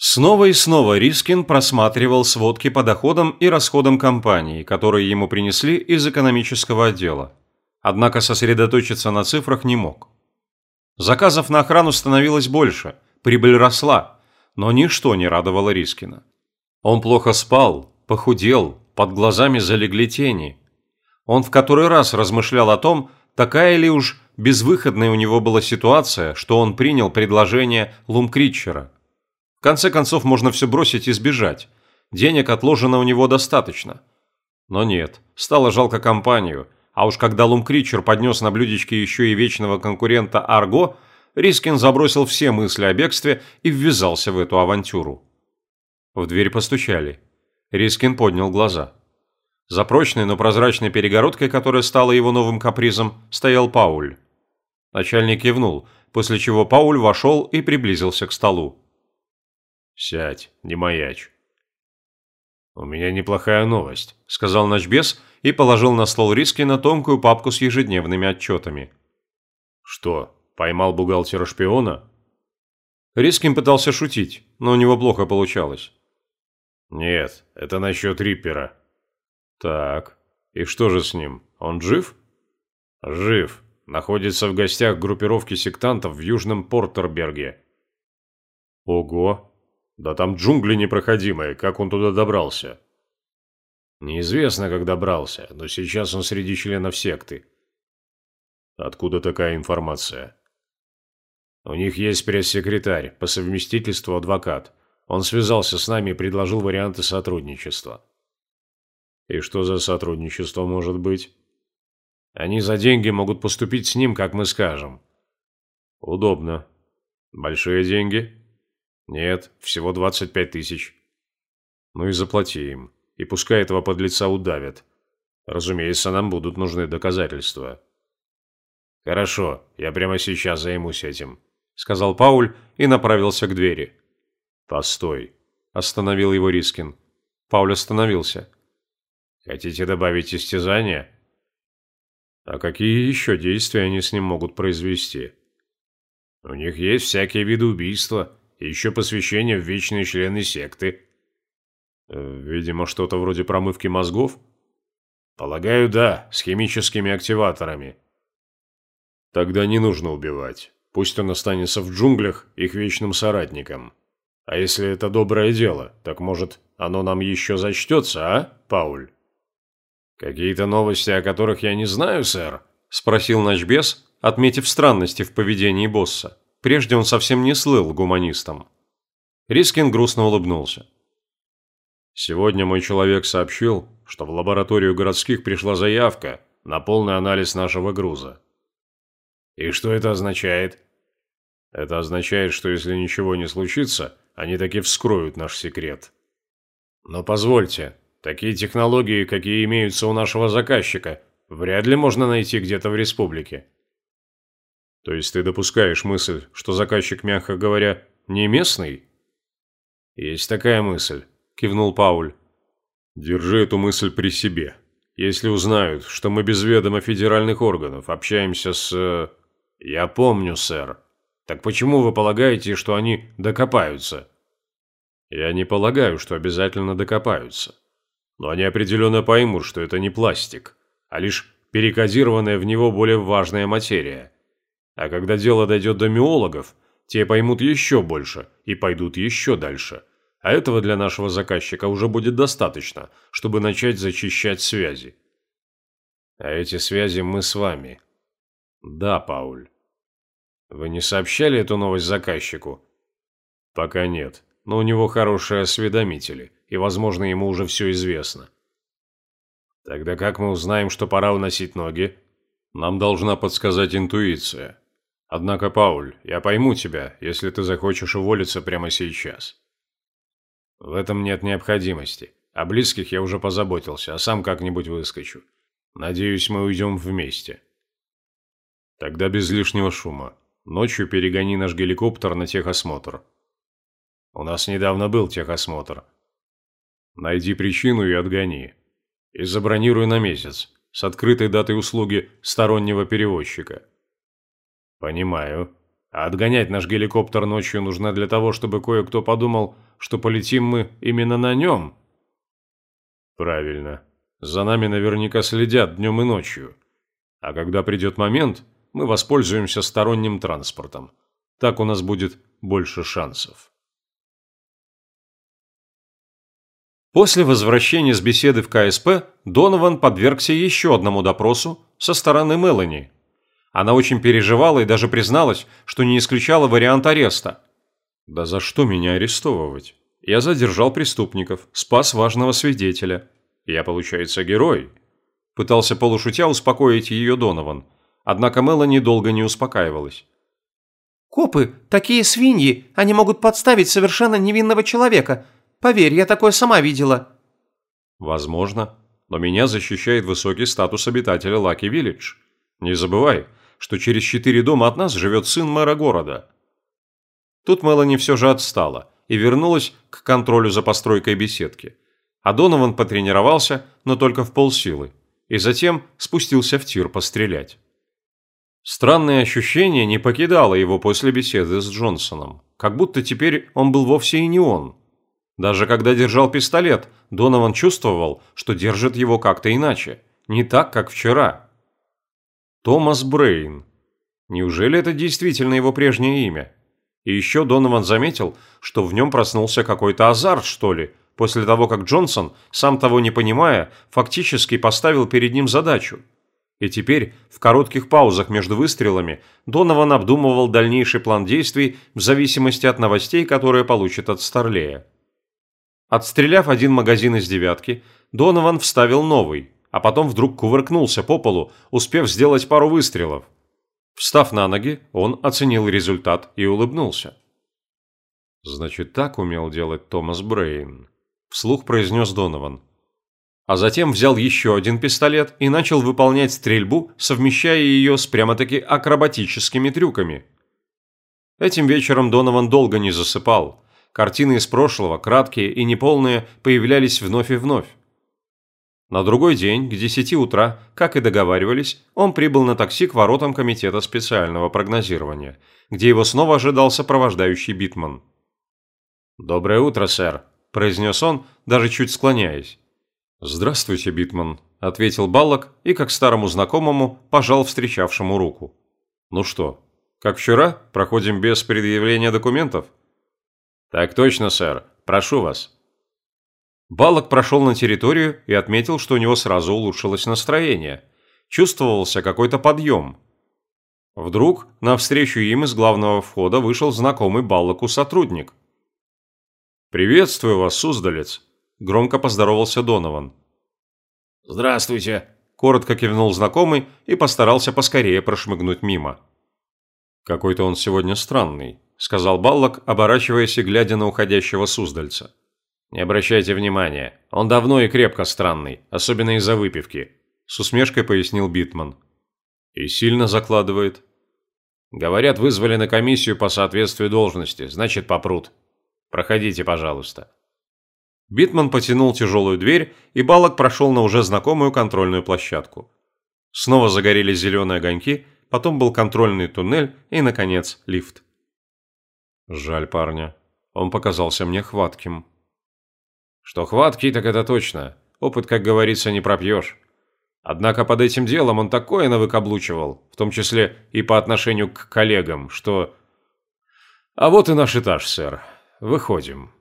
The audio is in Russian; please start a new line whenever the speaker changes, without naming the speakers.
Снова и снова Рискин просматривал сводки по доходам и расходам компании, которые ему принесли из экономического отдела. Однако сосредоточиться на цифрах не мог. Заказов на охрану становилось больше, прибыль росла, но ничто не радовало Рискина. Он плохо спал, похудел, под глазами залегли тени. Он в который раз размышлял о том, такая ли уж безвыходная у него была ситуация, что он принял предложение Лумкритчера – в конце концов, можно все бросить и сбежать. Денег отложено у него достаточно. Но нет, стало жалко компанию, а уж когда Лумкричер поднес на блюдечке еще и вечного конкурента Арго, Рискин забросил все мысли о бегстве и ввязался в эту авантюру. В дверь постучали. Рискин поднял глаза. За прочной, но прозрачной перегородкой, которая стала его новым капризом, стоял Пауль. Начальник кивнул, после чего Пауль вошел и приблизился к столу.
«Сядь, не маячь». «У меня неплохая новость», – сказал ночбес и положил на стол риски на тонкую папку с ежедневными отчетами. «Что, поймал бухгалтера-шпиона?»
Рискин пытался шутить, но у него плохо получалось.
«Нет, это насчет Риппера».
«Так, и что же с ним? Он жив?»
«Жив. Находится в гостях группировки сектантов в Южном Портерберге».
«Ого, да там джунгли непроходимые, как он туда добрался?
Неизвестно, как добрался, но сейчас он среди членов секты.
Откуда такая информация?
У них есть пресс-секретарь, по совместительству адвокат. Он связался с нами и предложил варианты сотрудничества.
И что за сотрудничество может быть?
Они за деньги могут поступить с ним, как мы скажем.
Удобно. Большие деньги?
«Нет, всего 25 тысяч».
«Ну и заплати им. И пускай этого подлеца удавят. Разумеется, нам будут нужны доказательства».
«Хорошо, я прямо сейчас займусь этим», —
сказал Пауль и направился к двери.
«Постой», —
остановил его Рискин. Пауль остановился.
«Хотите добавить истязания?»
«А какие еще действия они с ним могут произвести?»
«У них есть всякие виды убийства и еще посвящение в вечные члены секты.
Э, видимо, что-то вроде промывки мозгов?
Полагаю, да, с химическими активаторами.
Тогда не нужно убивать. Пусть он останется в джунглях их вечным соратником. А если это доброе дело, так может, оно нам еще зачтется, а, Пауль?
Какие-то новости, о которых я не знаю, сэр?
Спросил ночбес, отметив странности в поведении босса. Прежде он совсем не слыл гуманистом. Рискин грустно улыбнулся.
Сегодня мой человек сообщил, что в лабораторию городских пришла заявка на полный анализ нашего груза. И что это означает? Это означает, что если ничего не случится, они таки вскроют наш секрет. Но позвольте, такие технологии, какие имеются у нашего заказчика, вряд ли можно найти где-то в республике.
То есть ты допускаешь мысль, что заказчик, мягко говоря, не местный?
Есть такая мысль,
кивнул Пауль. Держи эту мысль при себе. Если узнают, что мы без ведома федеральных органов общаемся с... Э,
я помню, сэр. Так почему вы полагаете, что они докопаются?
Я не полагаю, что обязательно докопаются. Но они определенно поймут, что это не пластик, а лишь перекодированная в него более важная материя – а когда дело дойдет до миологов, те поймут еще больше и пойдут еще дальше. А этого для нашего заказчика уже будет достаточно, чтобы начать зачищать связи.
А эти связи мы с вами.
Да, Пауль.
Вы не сообщали эту новость заказчику?
Пока нет, но у него хорошие осведомители, и, возможно, ему уже все известно.
Тогда как мы узнаем, что пора уносить ноги?
Нам должна подсказать интуиция. Однако, Пауль, я пойму тебя, если ты захочешь уволиться прямо сейчас.
В этом нет необходимости. О близких я уже позаботился, а сам как-нибудь выскочу. Надеюсь, мы уйдем вместе.
Тогда без лишнего шума. Ночью перегони наш геликоптер на техосмотр.
У нас недавно был техосмотр.
Найди причину и отгони. И забронируй на месяц, с открытой датой услуги стороннего перевозчика.
«Понимаю. А отгонять наш геликоптер ночью нужно для того, чтобы кое-кто подумал, что полетим мы именно на нем. Правильно. За нами наверняка следят днем и ночью. А когда придет момент, мы воспользуемся сторонним транспортом. Так у нас будет больше шансов.
После возвращения с беседы в КСП Донован подвергся еще одному допросу со стороны Мелани. Она очень переживала и даже призналась, что не исключала вариант ареста. «Да за что меня арестовывать? Я задержал преступников, спас важного свидетеля. Я, получается, герой». Пытался полушутя успокоить ее Донован. Однако Мелани долго не успокаивалась.
«Копы – такие свиньи, они могут подставить совершенно невинного человека. Поверь, я такое сама видела».
«Возможно, но меня защищает высокий статус обитателя Лаки Виллидж. Не забывай, что через четыре дома от нас живет сын мэра города». Тут Мелани все же отстала и вернулась к контролю за постройкой беседки. А Донован потренировался, но только в полсилы, и затем спустился в тир пострелять. Странное ощущение не покидало его после беседы с Джонсоном, как будто теперь он был вовсе и не он. Даже когда держал пистолет, Донован чувствовал, что держит его как-то иначе, не так, как вчера. Томас Брейн. Неужели это действительно его прежнее имя? И еще Донован заметил, что в нем проснулся какой-то азарт, что ли, после того, как Джонсон, сам того не понимая, фактически поставил перед ним задачу – и теперь, в коротких паузах между выстрелами, Донован обдумывал дальнейший план действий в зависимости от новостей, которые получит от Старлея. Отстреляв один магазин из девятки, Донован вставил новый, а потом вдруг кувыркнулся по полу, успев сделать пару выстрелов. Встав на ноги, он оценил результат и улыбнулся. «Значит, так умел делать Томас Брейн», – вслух произнес Донован а затем взял еще один пистолет и начал выполнять стрельбу, совмещая ее с прямо-таки акробатическими трюками. Этим вечером Донован долго не засыпал. Картины из прошлого, краткие и неполные, появлялись вновь и вновь. На другой день, к 10 утра, как и договаривались, он прибыл на такси к воротам Комитета специального прогнозирования, где его снова ожидал сопровождающий Битман. «Доброе утро, сэр», – произнес он, даже чуть склоняясь. «Здравствуйте, Битман», – ответил Баллок и, как старому знакомому, пожал встречавшему руку. «Ну что, как вчера, проходим без предъявления документов?» «Так точно, сэр. Прошу вас». Баллок прошел на территорию и отметил, что у него сразу улучшилось настроение. Чувствовался какой-то подъем. Вдруг навстречу им из главного входа вышел знакомый Баллоку сотрудник. «Приветствую вас, Суздалец», Громко поздоровался Донован.
«Здравствуйте», –
коротко кивнул знакомый и постарался поскорее прошмыгнуть мимо. «Какой-то он сегодня странный», – сказал Баллок, оборачиваясь и глядя на уходящего Суздальца. «Не обращайте внимания, он давно и крепко странный, особенно из-за выпивки», – с усмешкой пояснил Битман. «И сильно закладывает». «Говорят, вызвали на комиссию по соответствию должности, значит, попрут. Проходите, пожалуйста». Битман потянул тяжелую дверь, и Баллок прошел на уже знакомую контрольную площадку. Снова загорелись зеленые огоньки, потом был контрольный туннель и, наконец, лифт. Жаль парня. Он показался мне хватким. Что хваткий, так это точно. Опыт, как говорится, не пропьешь. Однако под этим делом он такое навыкаблучивал, в том числе и по отношению к коллегам, что... А вот и наш этаж, сэр. Выходим.